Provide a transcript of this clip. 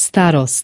starost.